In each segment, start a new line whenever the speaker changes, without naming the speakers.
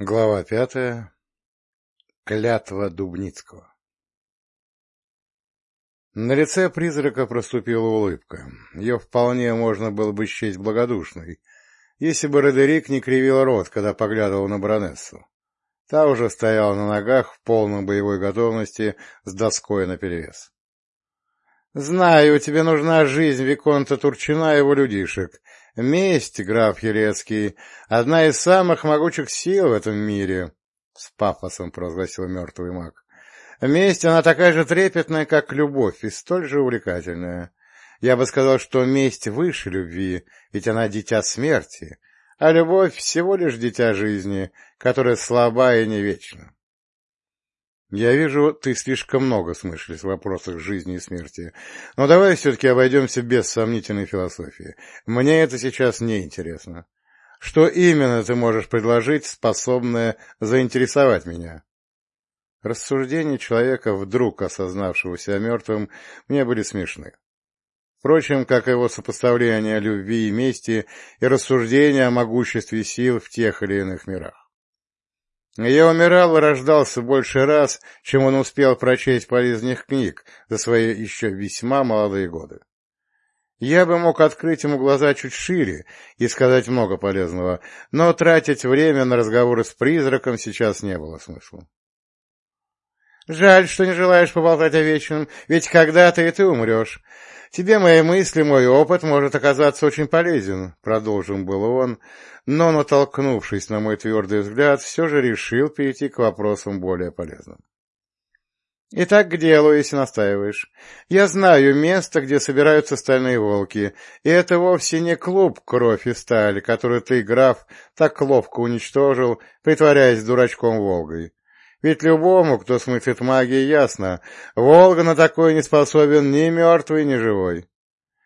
Глава пятая. Клятва Дубницкого. На лице призрака проступила улыбка. Ее вполне можно было бы счесть благодушной, если бы Родерик не кривил рот, когда поглядывал на баронессу. Та уже стояла на ногах в полной боевой готовности с доской наперевес. — Знаю, тебе нужна жизнь Виконта Турчина и его людишек, Месть, граф Елецкий, одна из самых могучих сил в этом мире, — с пафосом провозгласил мертвый маг. Месть, она такая же трепетная, как любовь, и столь же увлекательная. Я бы сказал, что месть выше любви, ведь она дитя смерти, а любовь всего лишь дитя жизни, которая слаба и не вечна. Я вижу, ты слишком много смыслишь в вопросах жизни и смерти. Но давай все-таки обойдемся без сомнительной философии. Мне это сейчас не интересно. Что именно ты можешь предложить, способное заинтересовать меня? Рассуждения человека, вдруг осознавшего себя мертвым, мне были смешны. Впрочем, как его сопоставление любви и мести и рассуждения о могуществе сил в тех или иных мирах. Я умирал и рождался больше раз, чем он успел прочесть полезных книг за свои еще весьма молодые годы. Я бы мог открыть ему глаза чуть шире и сказать много полезного, но тратить время на разговоры с призраком сейчас не было смысла. Жаль, что не желаешь поболтать о вечном, ведь когда-то и ты умрешь. Тебе мои мысли, мой опыт может оказаться очень полезен, — продолжил был он, но, натолкнувшись на мой твердый взгляд, все же решил перейти к вопросам более полезным. Итак, к делу, если настаиваешь. Я знаю место, где собираются стальные волки, и это вовсе не клуб «Кровь и сталь», который ты, граф, так ловко уничтожил, притворяясь дурачком Волгой. Ведь любому, кто смыслит магии, ясно, Волга на такое не способен ни мертвый, ни живой.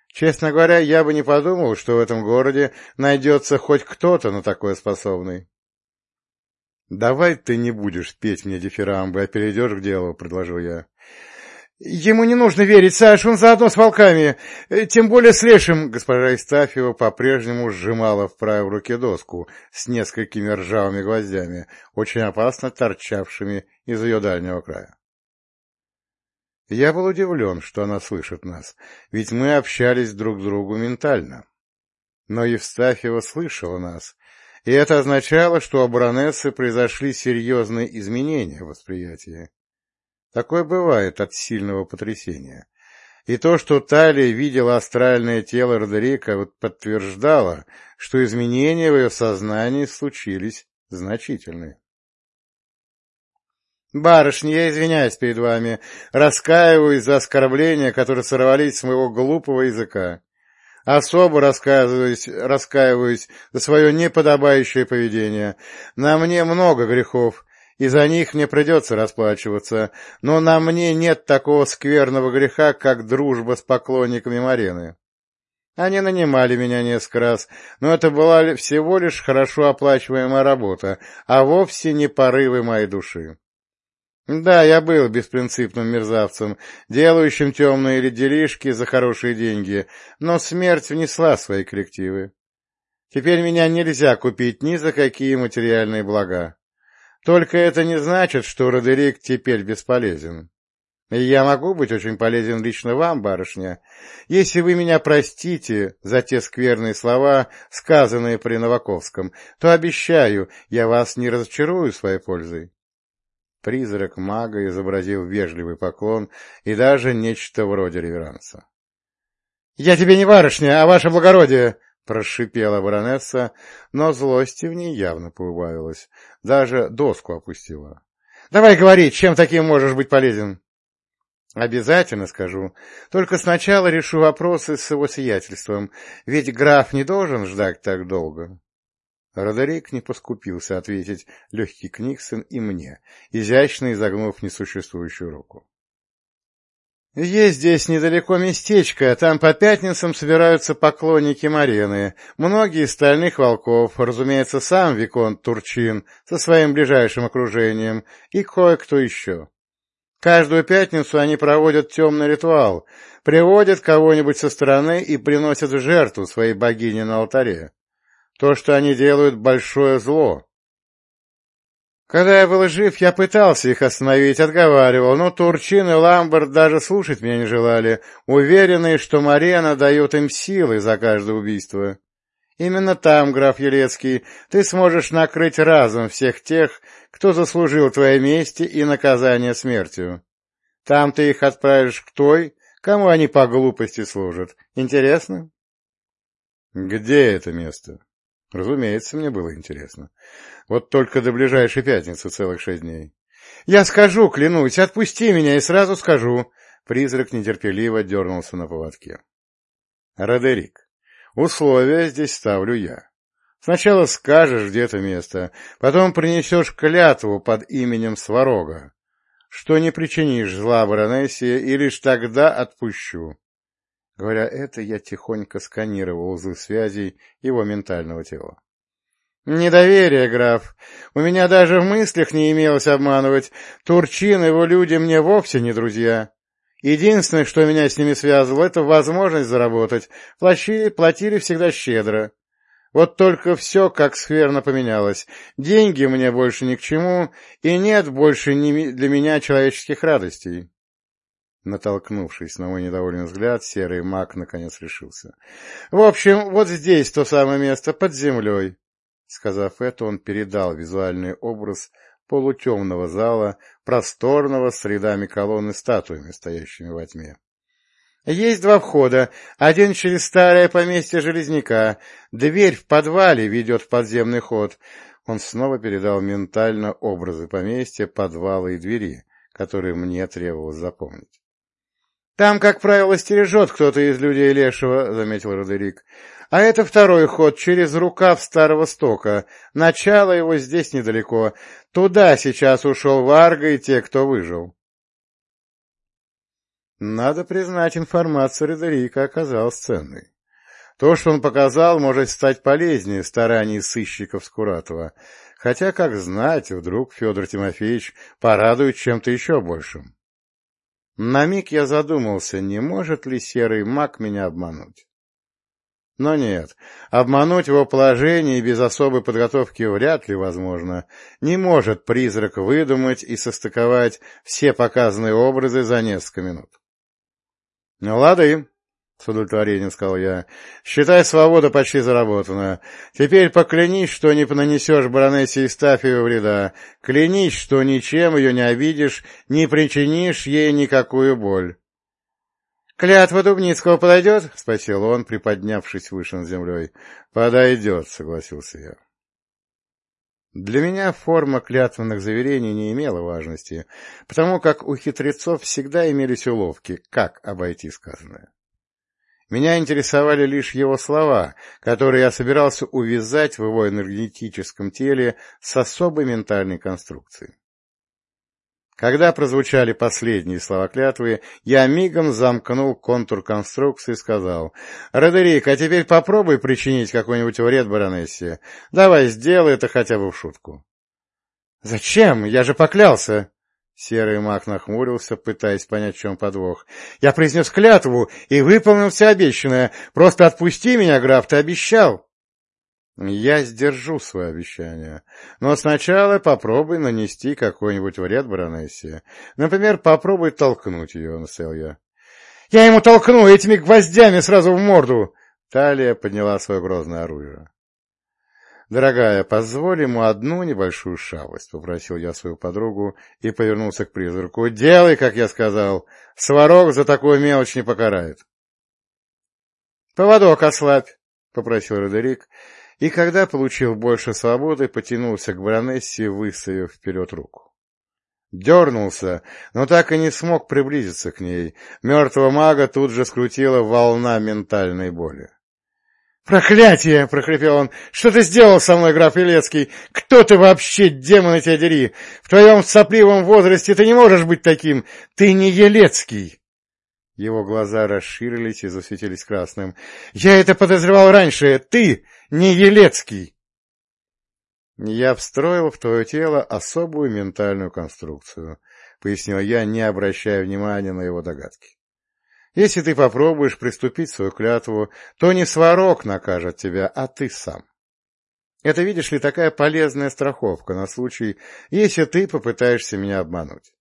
Честно говоря, я бы не подумал, что в этом городе найдется хоть кто-то на такое способный. — Давай ты не будешь петь мне дифирамбы, а перейдешь к делу, — предложил я. Ему не нужно верить, Саш, он заодно с волками, э, тем более с лешим. Госпожа Истафьева по-прежнему сжимала в правой руке доску с несколькими ржавыми гвоздями, очень опасно торчавшими из ее дальнего края. Я был удивлен, что она слышит нас, ведь мы общались друг с другу ментально. Но Евстафьева слышала нас, и это означало, что у баронессы произошли серьезные изменения в восприятии. Такое бывает от сильного потрясения. И то, что Талия видела астральное тело Родерика, подтверждало, что изменения в ее сознании случились значительные. «Барышня, я извиняюсь перед вами, раскаиваюсь за оскорбления, которые сорвались с моего глупого языка. Особо раскаиваюсь, раскаиваюсь за свое неподобающее поведение. На мне много грехов, и за них мне придется расплачиваться, но на мне нет такого скверного греха, как дружба с поклонниками Марены. Они нанимали меня несколько раз, но это была всего лишь хорошо оплачиваемая работа, а вовсе не порывы моей души. Да, я был беспринципным мерзавцем, делающим темные делишки за хорошие деньги, но смерть внесла свои коллективы. Теперь меня нельзя купить ни за какие материальные блага. Только это не значит, что Родерик теперь бесполезен. Я могу быть очень полезен лично вам, барышня, если вы меня простите за те скверные слова, сказанные при Новаковском, то обещаю, я вас не разочарую своей пользой. Призрак мага изобразил вежливый поклон и даже нечто вроде реверанса. — Я тебе не барышня, а ваше благородие! — прошипела баронесса, но злости в ней явно поубавилось. Даже доску опустила. — Давай говори, чем таким можешь быть полезен? — Обязательно скажу. Только сначала решу вопросы с его сиятельством, ведь граф не должен ждать так долго. Родерик не поскупился ответить легкий Книксон и мне, изящно изогнув несуществующую руку. Есть здесь недалеко местечко, там по пятницам собираются поклонники Марены, многие из стальных волков, разумеется, сам Виконт Турчин со своим ближайшим окружением и кое-кто еще. Каждую пятницу они проводят темный ритуал, приводят кого-нибудь со стороны и приносят в жертву своей богине на алтаре. То, что они делают, большое зло. Когда я был жив, я пытался их остановить, отговаривал, но Турчин и Ламберт даже слушать меня не желали, уверенные, что Марена дает им силы за каждое убийство. Именно там, граф Елецкий, ты сможешь накрыть разом всех тех, кто заслужил твоей мести и наказание смертью. Там ты их отправишь к той, кому они по глупости служат. Интересно? Где это место? Разумеется, мне было интересно. Вот только до ближайшей пятницы целых шесть дней. Я скажу, клянусь, отпусти меня и сразу скажу. Призрак нетерпеливо дернулся на поводке. Родерик, условия здесь ставлю я. Сначала скажешь, где это место, потом принесешь клятву под именем Сварога, что не причинишь зла баронессе и лишь тогда отпущу. Говоря это, я тихонько сканировал узлы связей его ментального тела. «Недоверие, граф. У меня даже в мыслях не имелось обманывать. Турчин и его люди мне вовсе не друзья. Единственное, что меня с ними связывало, это возможность заработать. Платили, платили всегда щедро. Вот только все как скверно поменялось. Деньги мне больше ни к чему, и нет больше для меня человеческих радостей. Натолкнувшись на мой недовольный взгляд, серый маг наконец решился. — В общем, вот здесь то самое место, под землей. Сказав это, он передал визуальный образ полутемного зала, просторного с рядами колонн и статуями, стоящими во тьме. Есть два входа. Один через старое поместье Железняка. Дверь в подвале ведет в подземный ход. Он снова передал ментально образы поместья, подвала и двери, которые мне требовалось запомнить. «Там, как правило, стережет кто-то из людей Лешего», — заметил Родерик. А это второй ход через рукав старого стока. Начало его здесь недалеко. Туда сейчас ушел Варга и те, кто выжил. Надо признать, информация Редерика оказалась ценной. То, что он показал, может стать полезнее стараний сыщиков Скуратова. Хотя, как знать, вдруг Федор Тимофеевич порадует чем-то еще большим. На миг я задумался, не может ли серый маг меня обмануть. Но нет, обмануть его положение без особой подготовки вряд ли возможно. Не может призрак выдумать и состыковать все показанные образы за несколько минут. — Ну, лады, — с удовлетворением сказал я, — считай, свобода почти заработана. Теперь поклянись, что не нанесешь баронессе Истафию вреда. Клянись, что ничем ее не обидишь, не причинишь ей никакую боль. «Клятва Дубницкого подойдет?» — спросил он, приподнявшись выше над землей. «Подойдет», — согласился я. Для меня форма клятвенных заверений не имела важности, потому как у хитрецов всегда имелись уловки, как обойти сказанное. Меня интересовали лишь его слова, которые я собирался увязать в его энергетическом теле с особой ментальной конструкцией. Когда прозвучали последние слова клятвы, я мигом замкнул контур конструкции и сказал, «Родерик, а теперь попробуй причинить какой-нибудь вред баронессе. Давай, сделай это хотя бы в шутку». «Зачем? Я же поклялся!» Серый маг нахмурился, пытаясь понять, в чем подвох. «Я произнес клятву и выполнил все обещанное. Просто отпусти меня, граф, ты обещал!» Я сдержу свое обещание, но сначала попробуй нанести какой-нибудь вред баронессе. Например, попробуй толкнуть ее, — настоял я. — Я ему толкну этими гвоздями сразу в морду! Талия подняла свое грозное оружие. — Дорогая, позволь ему одну небольшую шалость, — попросил я свою подругу и повернулся к призраку. — Делай, как я сказал. Сварог за такую мелочь не покарает. — Поводок ослабь, — попросил Родерик, и когда получил больше свободы, потянулся к баронессе, выставив вперед руку. Дернулся, но так и не смог приблизиться к ней. Мертвого мага тут же скрутила волна ментальной боли. «Проклятие!» — прохрипел он. «Что ты сделал со мной, граф Илецкий? Кто ты вообще, демона тебя дери? В твоем сопливом возрасте ты не можешь быть таким! Ты не Елецкий!» Его глаза расширились и засветились красным. «Я это подозревал раньше! Ты не Елецкий!» «Я встроил в твое тело особую ментальную конструкцию», — пояснил я, не обращая внимания на его догадки. «Если ты попробуешь приступить свою клятву, то не сварок накажет тебя, а ты сам. Это, видишь ли, такая полезная страховка на случай, если ты попытаешься меня обмануть.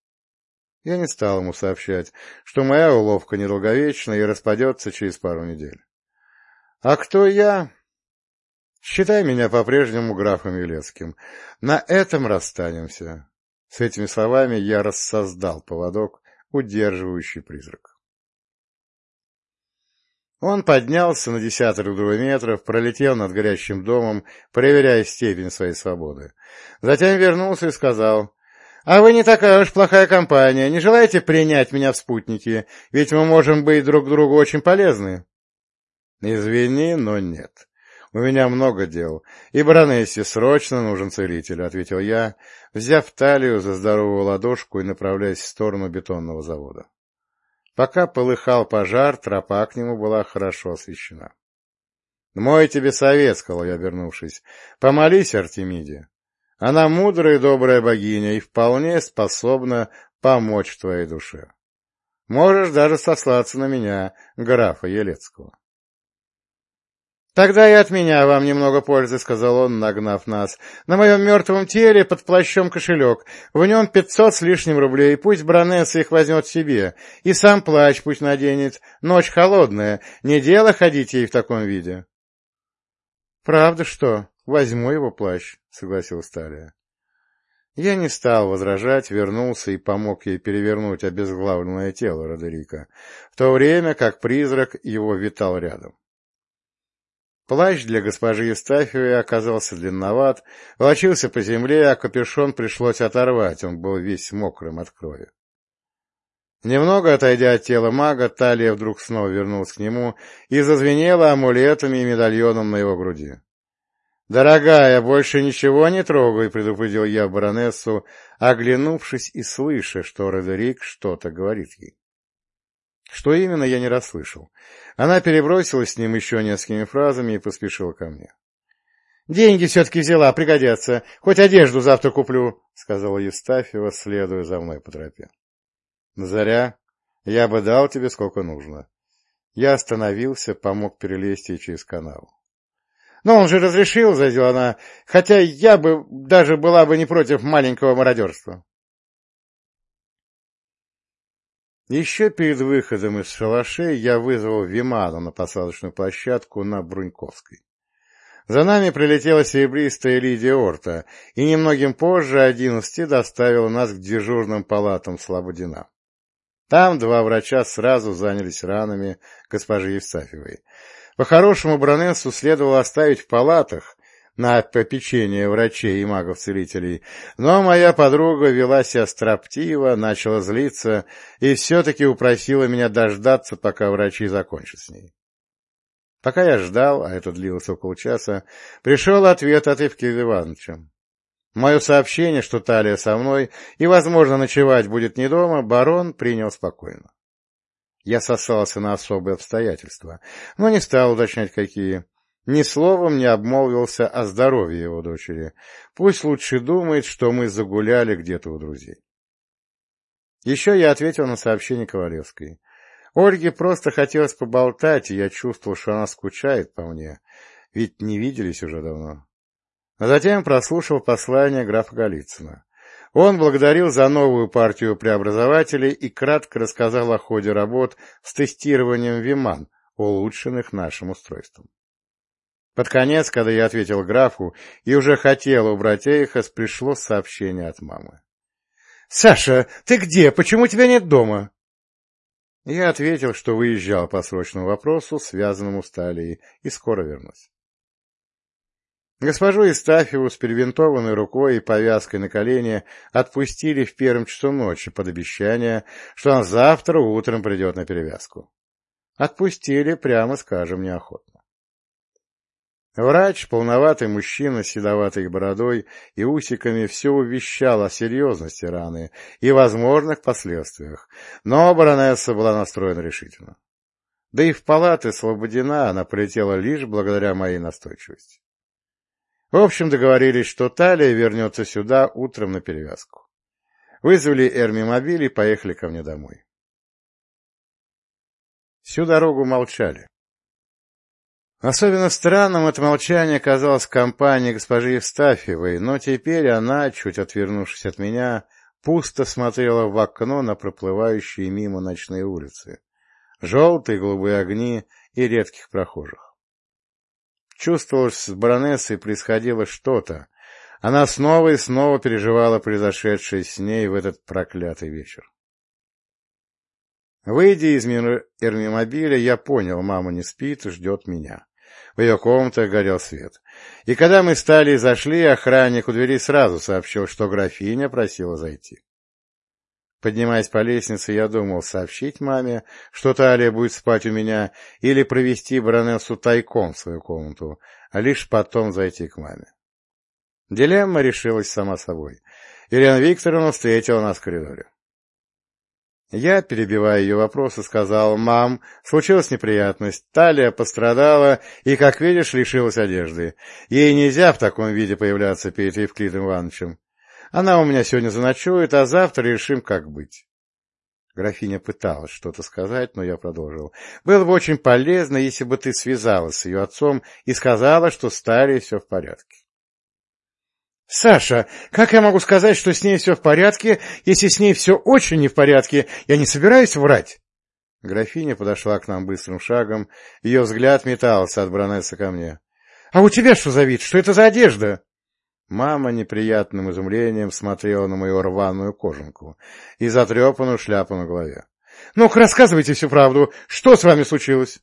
Я не стал ему сообщать, что моя уловка недолговечна и распадется через пару недель. А кто я? Считай меня по-прежнему графом Елецким. На этом расстанемся. С этими словами я рассоздал поводок, удерживающий призрак. Он поднялся на десяток-другой метров, пролетел над горящим домом, проверяя степень своей свободы. Затем вернулся и сказал, «А вы не такая уж плохая компания, не желаете принять меня в спутники, ведь мы можем быть друг другу очень полезны?» «Извини, но нет. У меня много дел, и баронессе срочно нужен целитель», — ответил я, взяв талию за здоровую ладошку и направляясь в сторону бетонного завода. Пока полыхал пожар, тропа к нему была хорошо освещена. — Мой тебе совет, — сказал я, обернувшись, — помолись Артемиде. Она мудрая и добрая богиня и вполне способна помочь твоей душе. Можешь даже сослаться на меня, графа Елецкого. «Тогда и от меня вам немного пользы», — сказал он, нагнав нас. «На моем мертвом теле под плащом кошелек. В нем пятьсот с лишним рублей. Пусть баронесса их возьмет себе. И сам плащ пусть наденет. Ночь холодная. Не дело ходить ей в таком виде». «Правда что? Возьму его плащ», — согласилась Талия. Я не стал возражать, вернулся и помог ей перевернуть обезглавленное тело Родерика, в то время как призрак его витал рядом. Плащ для госпожи Евстафьевой оказался длинноват, волочился по земле, а капюшон пришлось оторвать, он был весь мокрым от крови. Немного отойдя от тела мага, талия вдруг снова вернулась к нему и зазвенела амулетами и медальоном на его груди. «Дорогая, больше ничего не трогай», — предупредил я баронессу, оглянувшись и слыша, что Родерик что-то говорит ей. Что именно, я не расслышал. Она перебросилась с ним еще несколькими фразами и поспешила ко мне. — Деньги все-таки взяла, пригодятся. Хоть одежду завтра куплю, — сказала Евстафьева, следуя за мной по тропе. — Заря, я бы дал тебе сколько нужно. Я остановился, помог перелезть через канал. — Но он же разрешил, — заявила она, — хотя я бы даже была бы не против маленького мародерства. Еще перед выходом из шалашей я вызвал Виману на посадочную площадку на Бруньковской. За нами прилетела серебристая Лидия Орта, и немногим позже одиннадцати доставила нас к дежурным палатам Слободина. Там два врача сразу занялись ранами госпожи Евстафьевой. По-хорошему, Бронессу следовало оставить в палатах, на попечение врачей и магов-целителей, но моя подруга вела себя строптиво, начала злиться и все-таки упросила меня дождаться, пока врачи закончат с ней. Пока я ждал, а это длилось около часа, пришел ответ от Евкилия Ивановича. Мое сообщение, что Талия со мной и, возможно, ночевать будет не дома, барон принял спокойно. Я сосался на особые обстоятельства, но не стал уточнять, какие. Ни словом не обмолвился о здоровье его дочери. Пусть лучше думает, что мы загуляли где-то у друзей. Еще я ответил на сообщение Ковалевской. Ольге просто хотелось поболтать, и я чувствовал, что она скучает по мне, ведь не виделись уже давно. А затем прослушал послание графа Голицына. Он благодарил за новую партию преобразователей и кратко рассказал о ходе работ с тестированием Виман, улучшенных нашим устройством. Под конец, когда я ответил графу и уже хотел убрать Эйхас, пришло сообщение от мамы. — Саша, ты где? Почему тебя нет дома? Я ответил, что выезжал по срочному вопросу, связанному с талией, и скоро вернусь. Госпожу Истафьеву с перевинтованной рукой и повязкой на колене отпустили в первом часу ночи под обещание, что она завтра утром придет на перевязку. Отпустили, прямо скажем, неохотно. Врач, полноватый мужчина с седоватой бородой и усиками, все увещал о серьезности раны и возможных последствиях, но баронесса была настроена решительно. Да и в палаты Слободина она полетела лишь благодаря моей настойчивости. В общем, договорились, что Талия вернется сюда утром на перевязку. Вызвали Эрми-мобиль и поехали ко мне домой. Всю дорогу молчали. Особенно странным это молчание казалось в компании госпожи Евстафьевой, но теперь она, чуть отвернувшись от меня, пусто смотрела в окно на проплывающие мимо ночные улицы, желтые голубые огни и редких прохожих. Чувствовалось, с баронессой происходило что-то. Она снова и снова переживала произошедшее с ней в этот проклятый вечер. Выйдя из эрмимобиля, я понял, мама не спит ждет меня. В ее комнате горел свет. И когда мы стали и зашли, охранник у двери сразу сообщил, что графиня просила зайти. Поднимаясь по лестнице, я думал сообщить маме, что Талия будет спать у меня, или провести баронессу тайком в свою комнату, а лишь потом зайти к маме. Дилемма решилась сама собой. Елена Викторовна встретила нас в коридоре. Я, перебивая ее вопросы, сказал, «Мам, случилась неприятность, талия пострадала и, как видишь, лишилась одежды. Ей нельзя в таком виде появляться перед Евклидом Ивановичем. Она у меня сегодня заночует, а завтра решим, как быть». Графиня пыталась что-то сказать, но я продолжил. «Было бы очень полезно, если бы ты связалась с ее отцом и сказала, что с Талией все в порядке. «Саша, как я могу сказать, что с ней все в порядке, если с ней все очень не в порядке? Я не собираюсь врать!» Графиня подошла к нам быстрым шагом, ее взгляд метался от Бронесса ко мне. — А у тебя что за вид? Что это за одежда? Мама неприятным изумлением смотрела на мою рваную кожанку и затрепанную шляпу на голове. — Ну-ка, рассказывайте всю правду. Что с вами случилось?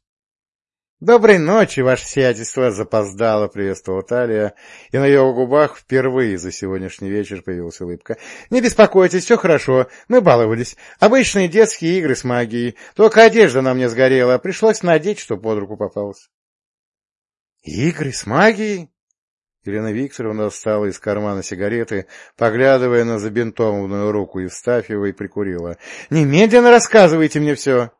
«Доброй ночи, ваше сиятельство!» — запоздало приветствовала Талия, и на ее губах впервые за сегодняшний вечер появилась улыбка. «Не беспокойтесь, все хорошо, мы баловались. Обычные детские игры с магией. Только одежда на мне сгорела, пришлось надеть, что под руку попалось». «Игры с магией?» Елена Викторовна встала из кармана сигареты, поглядывая на забинтованную руку Евстафьева и прикурила. «Немедленно рассказывайте мне все!»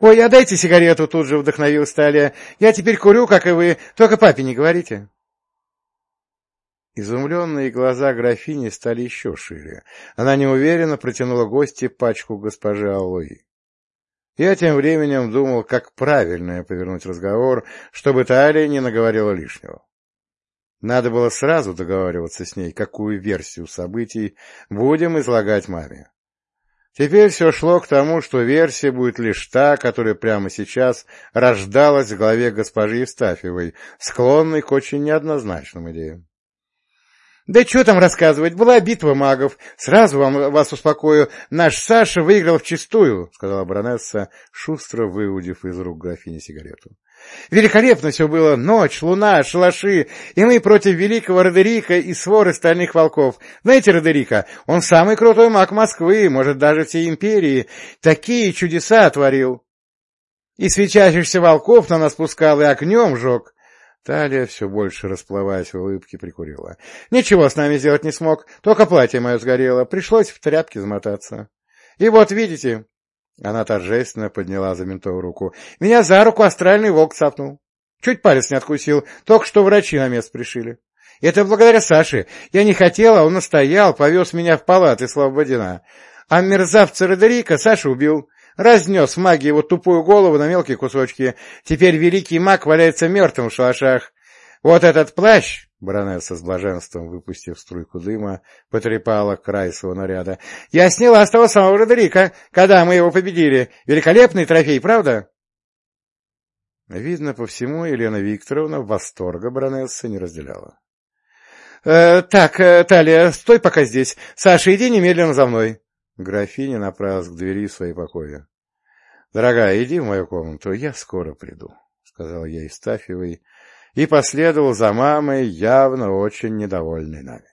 «Ой, а дайте сигарету!» — тут же вдохновил Сталия. «Я теперь курю, как и вы, только папе не говорите». Изумленные глаза графини стали еще шире. Она неуверенно протянула гости пачку госпожи Аллои. Я тем временем думал, как правильно повернуть разговор, чтобы Талия не наговорила лишнего. Надо было сразу договариваться с ней, какую версию событий будем излагать маме. Теперь все шло к тому, что версия будет лишь та, которая прямо сейчас рождалась в голове госпожи Евстафьевой, склонной к очень неоднозначным идеям. «Да что там рассказывать, была битва магов. Сразу вам, вас успокою, наш Саша выиграл вчистую», — сказала баронесса, шустро выудив из рук графини сигарету. Великолепно все было. Ночь, луна, шалаши, и мы против великого Родерика и своры стальных волков. Знаете Родерика? Он самый крутой маг Москвы, может, даже всей империи. Такие чудеса творил. И свечащихся волков на нас пускал, и огнем жег. Талия, все больше расплываясь в улыбке, прикурила. Ничего с нами сделать не смог, только платье мое сгорело, пришлось в тряпке замотаться. И вот, видите, она торжественно подняла за ментову руку. Меня за руку астральный волк цапнул. Чуть палец не откусил, только что врачи на место пришили. Это благодаря Саше. Я не хотела, он настоял, повез меня в палаты Слободина. А мерзавца Родерика Саша убил. Разнес в магии его тупую голову на мелкие кусочки. Теперь великий маг валяется мертвым в шалашах. Вот этот плащ, баронесса с блаженством, выпустив струйку дыма, потрепала край своего наряда. Я сняла с того самого Родерика, когда мы его победили. Великолепный трофей, правда? Видно по всему, Елена Викторовна восторга баронессы не разделяла. «Э, — Так, э, Талия, стой пока здесь. Саша, иди немедленно за мной. Графиня направилась к двери своей покои. — Дорогая, иди в мою комнату, я скоро приду, — сказал я Истафьевой, и последовал за мамой, явно очень недовольной нами.